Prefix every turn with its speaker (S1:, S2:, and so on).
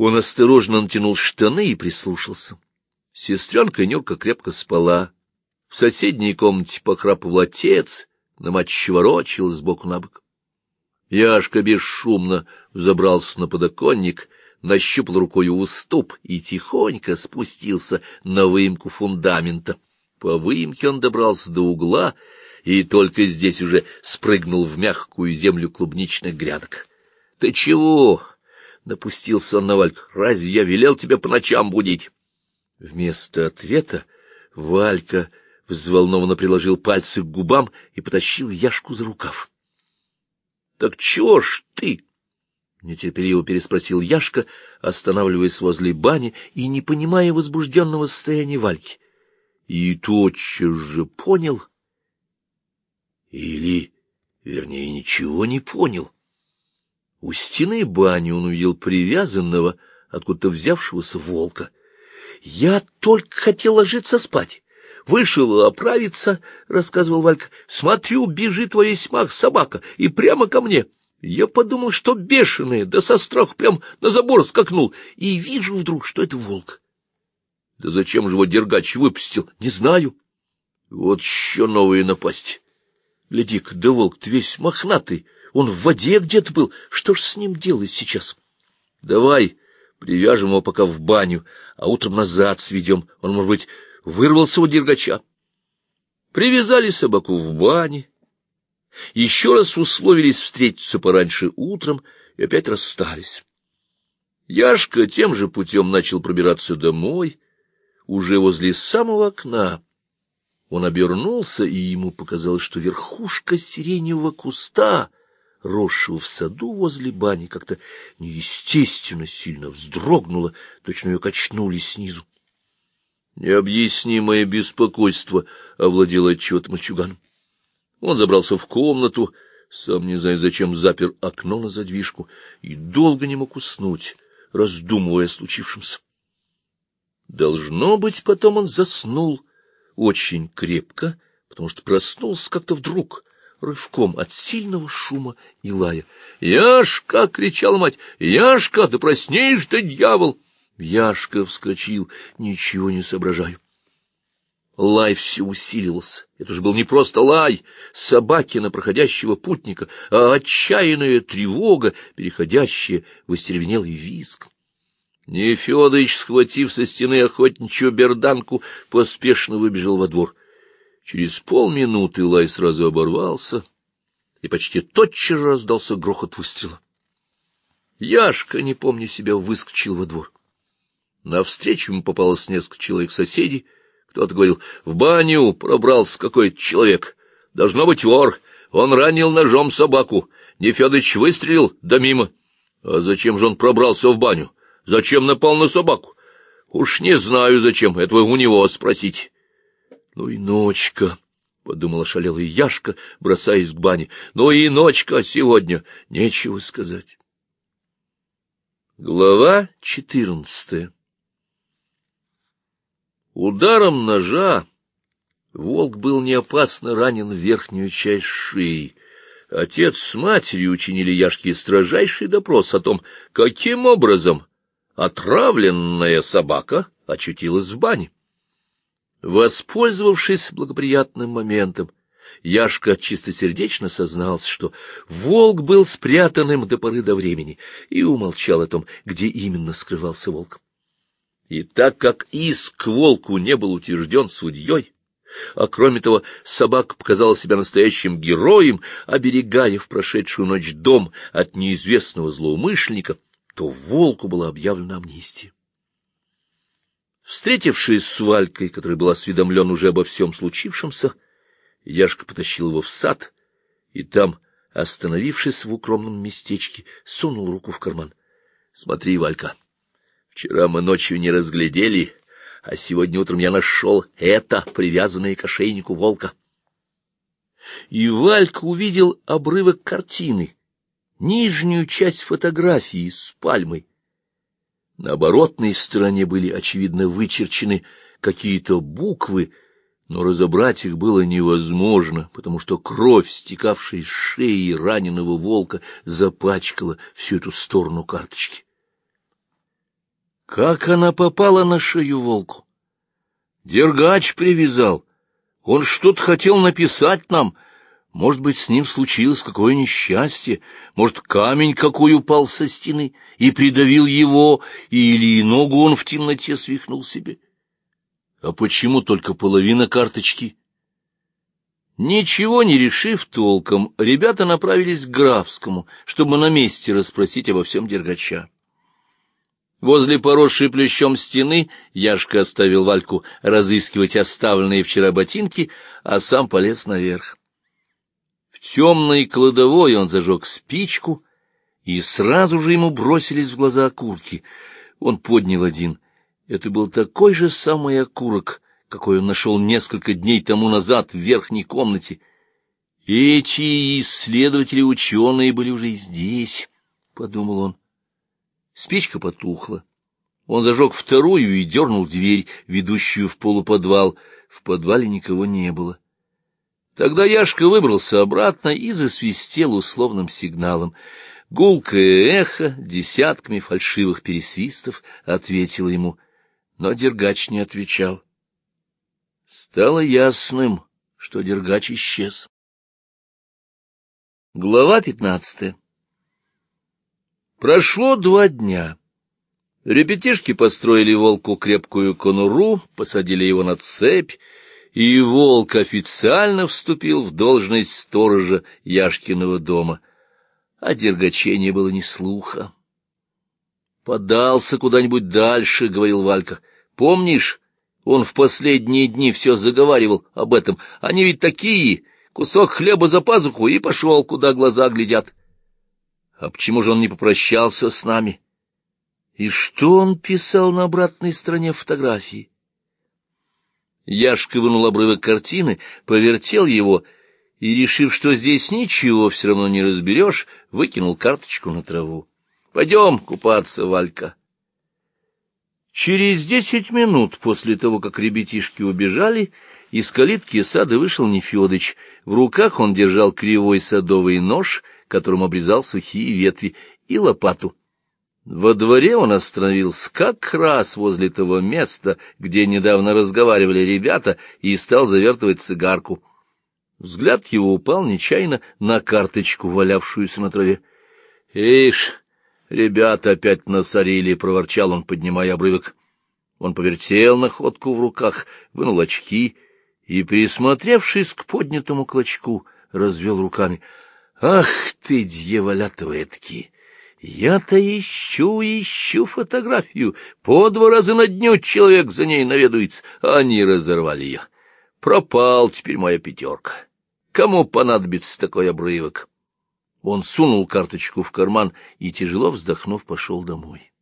S1: Он осторожно натянул штаны и прислушался. Сестренка Нюрка крепко спала. В соседней комнате похрапывал отец, на мать щеворочил сбоку на бок. Яшка бесшумно взобрался на подоконник, нащупал рукой уступ и тихонько спустился на выемку фундамента. По выемке он добрался до угла и только здесь уже спрыгнул в мягкую землю клубничных грядок. — Ты чего? — напустился он на Вальку. — Разве я велел тебя по ночам будить? Вместо ответа Валька взволнованно приложил пальцы к губам и потащил Яшку за рукав. — Так чего ж ты? — нетерпеливо переспросил Яшка, останавливаясь возле бани и не понимая возбужденного состояния Вальки. И тотчас же понял, или, вернее, ничего не понял. У стены бани он увидел привязанного, откуда-то взявшегося волка. — Я только хотел ложиться спать. Вышел оправиться, — рассказывал Валька. — Смотрю, бежит во весь мах собака, и прямо ко мне. Я подумал, что бешеный, да со страху прям на забор скакнул, и вижу вдруг, что это волк. Да зачем же его Дергач выпустил, не знаю. Вот еще новые напасть. Гляди-ка, да волк-то весь мохнатый, он в воде где-то был. Что ж с ним делать сейчас? Давай привяжем его пока в баню, а утром назад сведем. Он, может быть, вырвался у дергача. Привязали собаку в бане, еще раз условились встретиться пораньше утром и опять расстались. Яшка тем же путем начал пробираться домой, уже возле самого окна. Он обернулся, и ему показалось, что верхушка сиреневого куста, росшего в саду возле бани, как-то неестественно сильно вздрогнула, точно ее качнули снизу. Необъяснимое беспокойство овладело отчего-то мальчуганом. Он забрался в комнату, сам не зная зачем, запер окно на задвижку и долго не мог уснуть, раздумывая о случившемся. Должно быть, потом он заснул очень крепко, потому что проснулся как-то вдруг, рывком от сильного шума и лая. «Яшка!» — кричала мать. «Яшка! Да проснись ты, дьявол!» Яшка вскочил, ничего не соображаю. Лай все усиливался. Это же был не просто лай собаки на проходящего путника, а отчаянная тревога, переходящая в остервенелый визг. Нефедыч, схватив со стены охотничью берданку, поспешно выбежал во двор. Через полминуты лай сразу оборвался, и почти тотчас раздался грохот выстрела. Яшка, не помня себя, выскочил во двор. Навстречу ему попалось несколько человек соседей. Кто-то говорил, в баню пробрался какой-то человек. Должно быть вор. Он ранил ножом собаку. Нефедыч выстрелил, да мимо. А зачем же он пробрался в баню? Зачем напал на собаку? Уж не знаю, зачем. Это вы у него спросите. Ну и ночка, — подумала шалелая Яшка, бросаясь к бане. Ну и ночка сегодня, нечего сказать. Глава четырнадцатая Ударом ножа волк был неопасно ранен в верхнюю часть шеи. Отец с матерью учинили Яшке строжайший допрос о том, каким образом отравленная собака очутилась в бане. Воспользовавшись благоприятным моментом, Яшка чистосердечно сознался, что волк был спрятанным до поры до времени, и умолчал о том, где именно скрывался волк. И так как иск волку не был утвержден судьей, а кроме того собака показала себя настоящим героем, оберегая в прошедшую ночь дом от неизвестного злоумышленника, то волку была объявлена амнистия. Встретившись с Валькой, который был осведомлен уже обо всем случившемся, Яшка потащил его в сад, и там, остановившись в укромном местечке, сунул руку в карман. — Смотри, Валька, — Вчера мы ночью не разглядели, а сегодня утром я нашел это, привязанное к ошейнику волка. И Валька увидел обрывок картины, нижнюю часть фотографии с пальмой. На оборотной стороне были, очевидно, вычерчены какие-то буквы, но разобрать их было невозможно, потому что кровь, стекавшая из шеи раненого волка, запачкала всю эту сторону карточки. Как она попала на шею волку? Дергач привязал. Он что-то хотел написать нам. Может быть, с ним случилось какое несчастье. Может, камень какой упал со стены и придавил его, или ногу он в темноте свихнул себе. А почему только половина карточки? Ничего не решив толком, ребята направились к Графскому, чтобы на месте расспросить обо всем Дергача. Возле поросшей плющом стены Яшка оставил Вальку разыскивать оставленные вчера ботинки, а сам полез наверх. В темной кладовой он зажег спичку, и сразу же ему бросились в глаза окурки. Он поднял один. Это был такой же самый окурок, какой он нашел несколько дней тому назад в верхней комнате. Эти исследователи-ученые были уже здесь, — подумал он. Спичка потухла. Он зажег вторую и дернул дверь, ведущую в полуподвал. В подвале никого не было. Тогда Яшка выбрался обратно и засвистел условным сигналом. Гулкое эхо десятками фальшивых пересвистов ответило ему, но Дергач не отвечал. Стало ясным, что Дергач исчез. Глава пятнадцатая Прошло два дня. Ребятишки построили волку крепкую конуру, посадили его на цепь, и волк официально вступил в должность сторожа Яшкиного дома. А дергаче не было ни слуха. «Подался куда-нибудь дальше», — говорил Валька. «Помнишь, он в последние дни все заговаривал об этом. Они ведь такие, кусок хлеба за пазуху, и пошел, куда глаза глядят». А почему же он не попрощался с нами? И что он писал на обратной стороне фотографии? Яшка вынул обрывок картины, повертел его и, решив, что здесь ничего все равно не разберешь, выкинул карточку на траву. — Пойдем купаться, Валька. Через десять минут после того, как ребятишки убежали, из калитки сада вышел Нефедыч. В руках он держал кривой садовый нож — которым обрезал сухие ветви, и лопату. Во дворе он остановился как раз возле того места, где недавно разговаривали ребята, и стал завертывать цигарку. Взгляд его упал нечаянно на карточку, валявшуюся на траве. — Ишь, ребята опять насорили, — проворчал он, поднимая обрывок. Он повертел находку в руках, вынул очки и, присмотревшись к поднятому клочку, развел руками — Ах ты, дьяволята этки! Я-то ищу, ищу фотографию. По два раза на дню человек за ней наведуется, а они разорвали ее. Пропал теперь моя пятерка. Кому понадобится такой обрывок? Он сунул карточку в карман и, тяжело вздохнув, пошел домой.